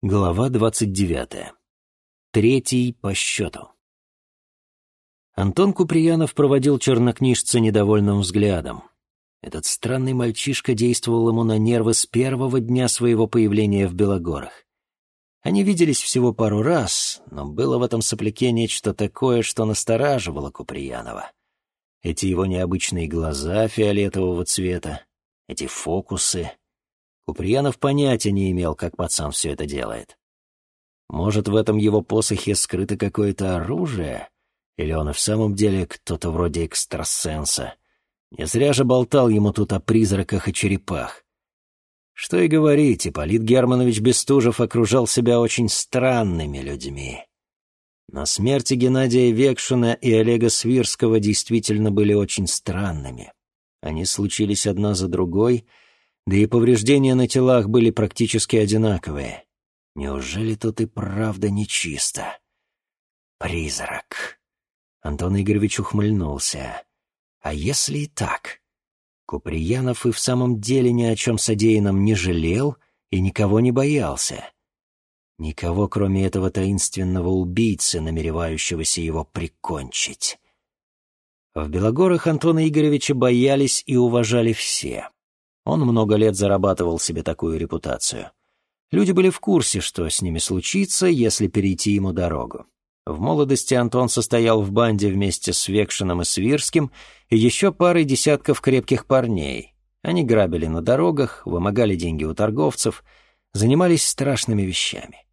Глава двадцать девятая. Третий по счету. Антон Куприянов проводил чернокнижца недовольным взглядом. Этот странный мальчишка действовал ему на нервы с первого дня своего появления в Белогорах. Они виделись всего пару раз, но было в этом сопляке нечто такое, что настораживало Куприянова. Эти его необычные глаза фиолетового цвета, эти фокусы — Куприянов понятия не имел, как пацан все это делает. Может, в этом его посохе скрыто какое-то оружие? Или он и в самом деле кто-то вроде экстрасенса? Не зря же болтал ему тут о призраках и черепах. Что и говорить, Ипполит Германович Бестужев окружал себя очень странными людьми. Но смерти Геннадия Векшина и Олега Свирского действительно были очень странными. Они случились одна за другой — да и повреждения на телах были практически одинаковые. Неужели тут и правда нечисто? Призрак. Антон Игоревич ухмыльнулся. А если и так? Куприянов и в самом деле ни о чем содеянном не жалел и никого не боялся. Никого, кроме этого таинственного убийцы, намеревающегося его прикончить. В Белогорах Антона Игоревича боялись и уважали все. Он много лет зарабатывал себе такую репутацию. Люди были в курсе, что с ними случится, если перейти ему дорогу. В молодости Антон состоял в банде вместе с Векшиным и Свирским и еще парой десятков крепких парней. Они грабили на дорогах, вымогали деньги у торговцев, занимались страшными вещами.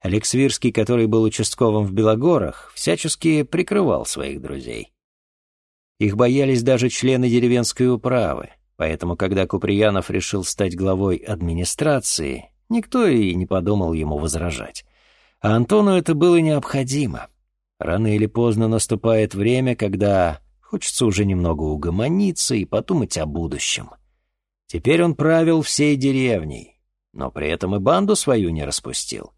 Олег Свирский, который был участковым в Белогорах, всячески прикрывал своих друзей. Их боялись даже члены деревенской управы — Поэтому, когда Куприянов решил стать главой администрации, никто и не подумал ему возражать. А Антону это было необходимо. Рано или поздно наступает время, когда хочется уже немного угомониться и подумать о будущем. Теперь он правил всей деревней, но при этом и банду свою не распустил.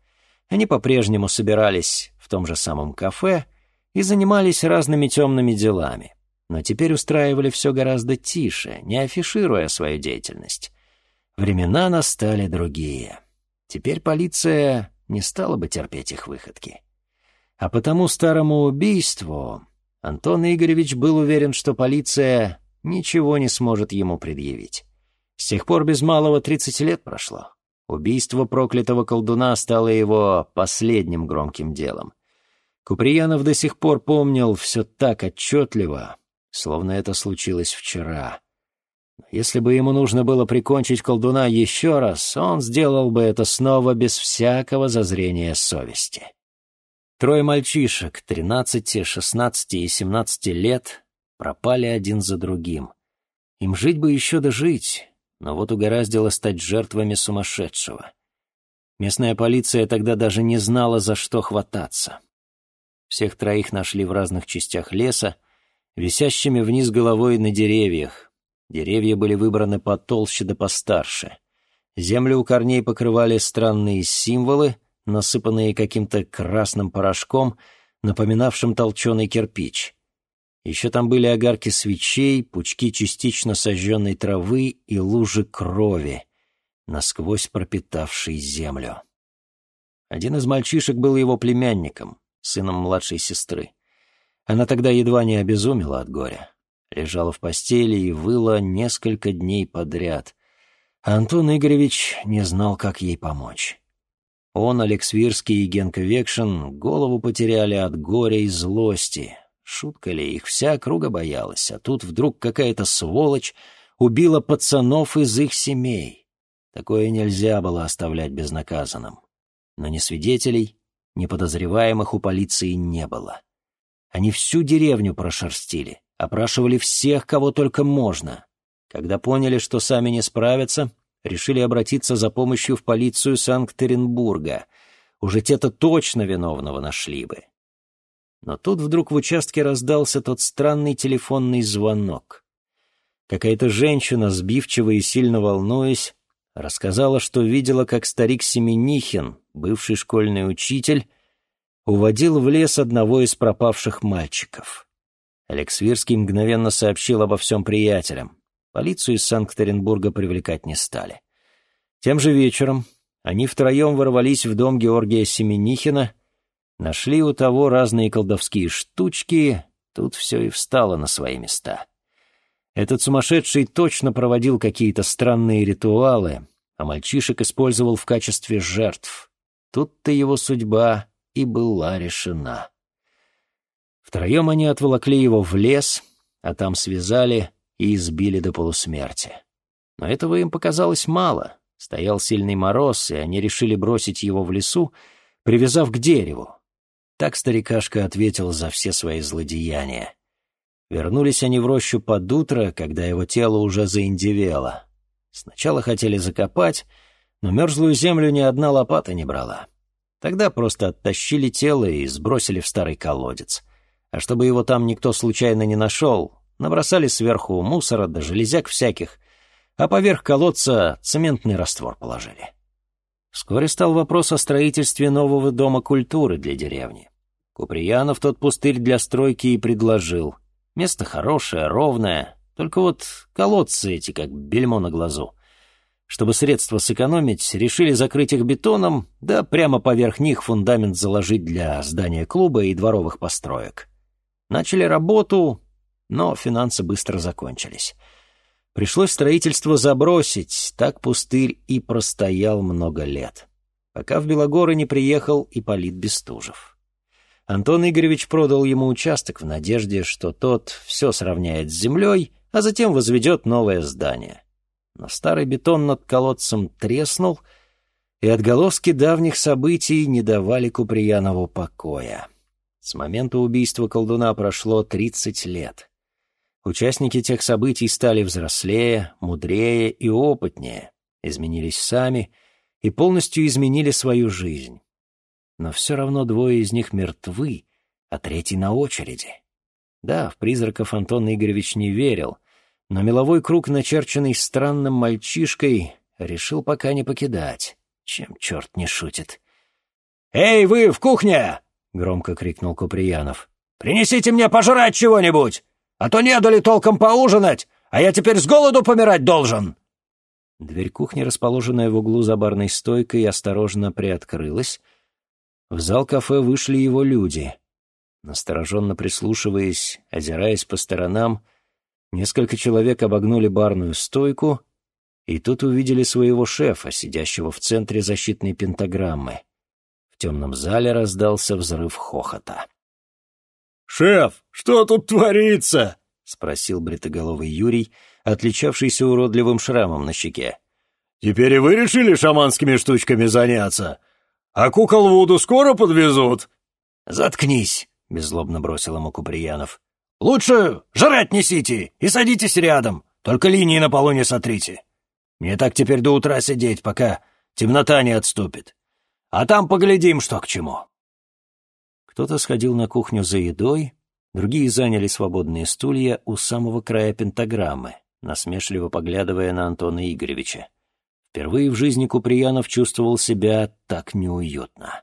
Они по-прежнему собирались в том же самом кафе и занимались разными темными делами но теперь устраивали все гораздо тише, не афишируя свою деятельность. Времена настали другие. Теперь полиция не стала бы терпеть их выходки. А потому старому убийству Антон Игоревич был уверен, что полиция ничего не сможет ему предъявить. С тех пор без малого 30 лет прошло. Убийство проклятого колдуна стало его последним громким делом. Куприянов до сих пор помнил все так отчетливо, словно это случилось вчера. Если бы ему нужно было прикончить колдуна еще раз, он сделал бы это снова без всякого зазрения совести. Трое мальчишек, тринадцати, шестнадцати и семнадцати лет, пропали один за другим. Им жить бы еще да жить, но вот угораздило стать жертвами сумасшедшего. Местная полиция тогда даже не знала, за что хвататься. Всех троих нашли в разных частях леса, висящими вниз головой на деревьях. Деревья были выбраны потолще да постарше. Землю у корней покрывали странные символы, насыпанные каким-то красным порошком, напоминавшим толченый кирпич. Еще там были огарки свечей, пучки частично сожженной травы и лужи крови, насквозь пропитавшей землю. Один из мальчишек был его племянником, сыном младшей сестры. Она тогда едва не обезумела от горя. Лежала в постели и выла несколько дней подряд. А Антон Игоревич не знал, как ей помочь. Он, Алекс Вирский и Генка Векшин голову потеряли от горя и злости. Шутка ли, их вся округа боялась, а тут вдруг какая-то сволочь убила пацанов из их семей. Такое нельзя было оставлять безнаказанным. Но ни свидетелей, ни подозреваемых у полиции не было. Они всю деревню прошерстили, опрашивали всех, кого только можно. Когда поняли, что сами не справятся, решили обратиться за помощью в полицию Санкт-Петербурга. Уже те-то точно виновного нашли бы. Но тут вдруг в участке раздался тот странный телефонный звонок. Какая-то женщина, сбивчиво и сильно волнуясь, рассказала, что видела, как старик Семенихин, бывший школьный учитель, уводил в лес одного из пропавших мальчиков. Алекс Вирский мгновенно сообщил обо всем приятелям. Полицию из Санкт-Петербурга привлекать не стали. Тем же вечером они втроем ворвались в дом Георгия Семенихина, нашли у того разные колдовские штучки, тут все и встало на свои места. Этот сумасшедший точно проводил какие-то странные ритуалы, а мальчишек использовал в качестве жертв. Тут-то его судьба и была решена. Втроем они отволокли его в лес, а там связали и избили до полусмерти. Но этого им показалось мало. Стоял сильный мороз, и они решили бросить его в лесу, привязав к дереву. Так старикашка ответил за все свои злодеяния. Вернулись они в рощу под утро, когда его тело уже заиндевело. Сначала хотели закопать, но мерзлую землю ни одна лопата не брала. Тогда просто оттащили тело и сбросили в старый колодец. А чтобы его там никто случайно не нашел, набросали сверху мусора да железяк всяких, а поверх колодца цементный раствор положили. Вскоре стал вопрос о строительстве нового дома культуры для деревни. Куприянов тот пустырь для стройки и предложил. Место хорошее, ровное, только вот колодцы эти, как бельмо на глазу. Чтобы средства сэкономить, решили закрыть их бетоном, да прямо поверх них фундамент заложить для здания клуба и дворовых построек. Начали работу, но финансы быстро закончились. Пришлось строительство забросить, так пустырь и простоял много лет, пока в Белогоры не приехал Ипполит Бестужев. Антон Игоревич продал ему участок в надежде, что тот все сравняет с землей, а затем возведет новое здание. Но старый бетон над колодцем треснул, и отголоски давних событий не давали Куприянову покоя. С момента убийства колдуна прошло 30 лет. Участники тех событий стали взрослее, мудрее и опытнее, изменились сами и полностью изменили свою жизнь но все равно двое из них мертвы, а третий на очереди. Да, в призраков Антон Игоревич не верил, но меловой круг, начерченный странным мальчишкой, решил пока не покидать, чем черт не шутит. «Эй, вы в кухне!» — громко крикнул Куприянов. «Принесите мне пожрать чего-нибудь, а то не дали толком поужинать, а я теперь с голоду помирать должен!» Дверь кухни, расположенная в углу за барной стойкой, осторожно приоткрылась, в зал кафе вышли его люди. Настороженно прислушиваясь, озираясь по сторонам, несколько человек обогнули барную стойку и тут увидели своего шефа, сидящего в центре защитной пентаграммы. В темном зале раздался взрыв хохота. «Шеф, что тут творится?» — спросил бритоголовый Юрий, отличавшийся уродливым шрамом на щеке. «Теперь и вы решили шаманскими штучками заняться? А кукол Вуду скоро подвезут?» «Заткнись», — беззлобно бросил ему Куприянов. «Лучше жрать несите и садитесь рядом, только линии на полу не сотрите. Мне так теперь до утра сидеть, пока темнота не отступит. А там поглядим, что к чему». Кто-то сходил на кухню за едой, другие заняли свободные стулья у самого края пентаграммы, насмешливо поглядывая на Антона Игоревича. Впервые в жизни Куприянов чувствовал себя так неуютно.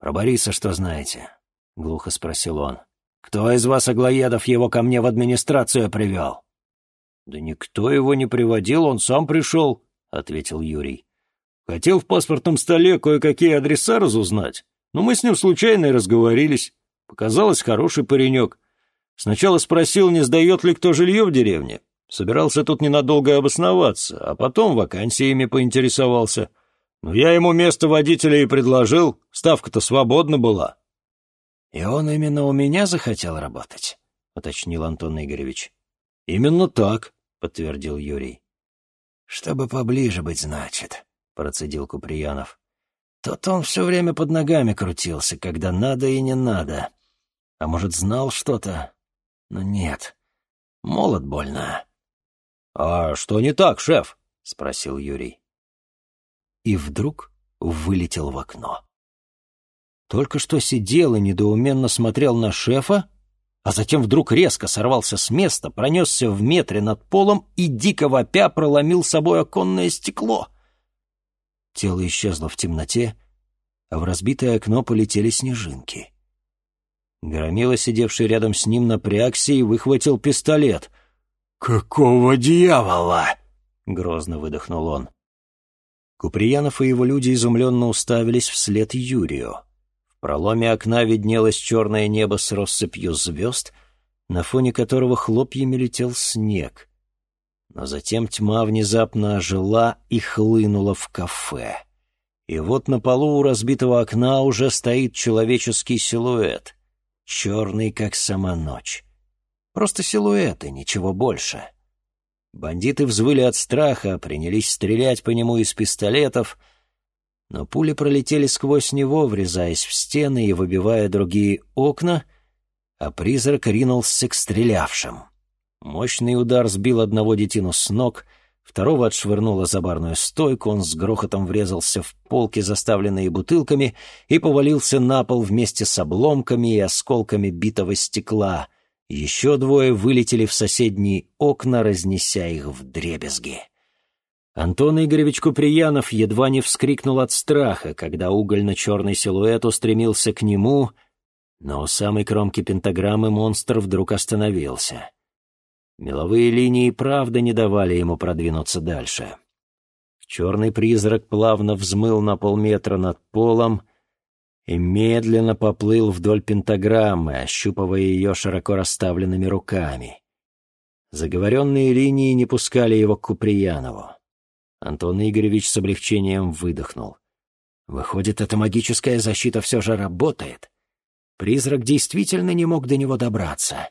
«Про Бориса что знаете?» — глухо спросил он. «Кто из вас, Аглоедов, его ко мне в администрацию привел?» «Да никто его не приводил, он сам пришел», — ответил Юрий. «Хотел в паспортном столе кое-какие адреса разузнать, но мы с ним случайно и разговорились. Показалось, хороший паренек. Сначала спросил, не сдает ли кто жилье в деревне, Собирался тут ненадолго обосноваться, а потом вакансиями поинтересовался. Но я ему место водителя и предложил, ставка-то свободна была. — И он именно у меня захотел работать? — уточнил Антон Игоревич. — Именно так, — подтвердил Юрий. — Чтобы поближе быть, значит, — процедил Куприянов. Тот он все время под ногами крутился, когда надо и не надо. А может, знал что-то? Но нет. Молод больно. «А что не так, шеф?» — спросил Юрий. И вдруг вылетел в окно. Только что сидел и недоуменно смотрел на шефа, а затем вдруг резко сорвался с места, пронесся в метре над полом и, дико вопя, проломил собой оконное стекло. Тело исчезло в темноте, а в разбитое окно полетели снежинки. Громила, сидевший рядом с ним, напрягся и выхватил пистолет — «Какого дьявола?» — грозно выдохнул он. Куприянов и его люди изумленно уставились вслед Юрию. Проломе окна виднелось черное небо с россыпью звезд, на фоне которого хлопьями летел снег. Но затем тьма внезапно ожила и хлынула в кафе. И вот на полу у разбитого окна уже стоит человеческий силуэт, черный, как сама ночь. Просто силуэты, ничего больше. Бандиты взвыли от страха, принялись стрелять по нему из пистолетов, но пули пролетели сквозь него, врезаясь в стены и выбивая другие окна, а призрак ринулся к стрелявшим. Мощный удар сбил одного детину с ног, второго отшвырнуло за барную стойку, он с грохотом врезался в полки, заставленные бутылками, и повалился на пол вместе с обломками и осколками битого стекла — еще двое вылетели в соседние окна, разнеся их в дребезги. Антон Игоревич Куприянов едва не вскрикнул от страха, когда угольно-черный силуэт устремился к нему, но у самой кромки пентаграммы монстр вдруг остановился. Меловые линии правда не давали ему продвинуться дальше. Черный призрак плавно взмыл на полметра над полом, и медленно поплыл вдоль пентаграммы, ощупывая ее широко расставленными руками. Заговоренные линии не пускали его к Куприянову. Антон Игоревич с облегчением выдохнул. Выходит, эта магическая защита все же работает. Призрак действительно не мог до него добраться.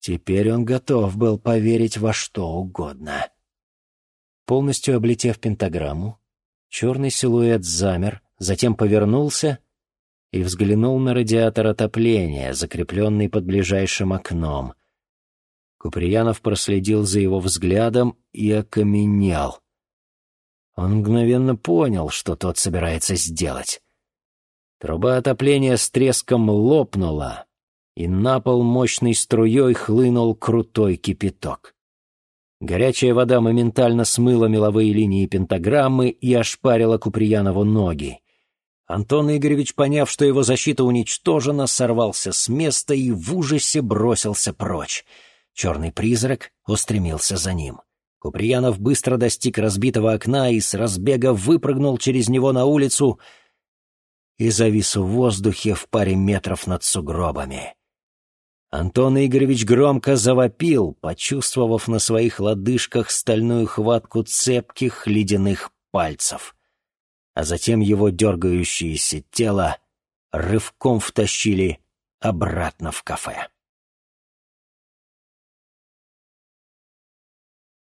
Теперь он готов был поверить во что угодно. Полностью облетев пентаграмму, черный силуэт замер, затем повернулся и взглянул на радиатор отопления, закрепленный под ближайшим окном. Куприянов проследил за его взглядом и окаменел. Он мгновенно понял, что тот собирается сделать. Труба отопления с треском лопнула, и на пол мощной струей хлынул крутой кипяток. Горячая вода моментально смыла меловые линии пентаграммы и ошпарила Куприянову ноги. Антон Игоревич, поняв, что его защита уничтожена, сорвался с места и в ужасе бросился прочь. Черный призрак устремился за ним. Куприянов быстро достиг разбитого окна и с разбега выпрыгнул через него на улицу и завис в воздухе в паре метров над сугробами. Антон Игоревич громко завопил, почувствовав на своих лодыжках стальную хватку цепких ледяных пальцев — а затем его дергающееся тело рывком втащили обратно в кафе.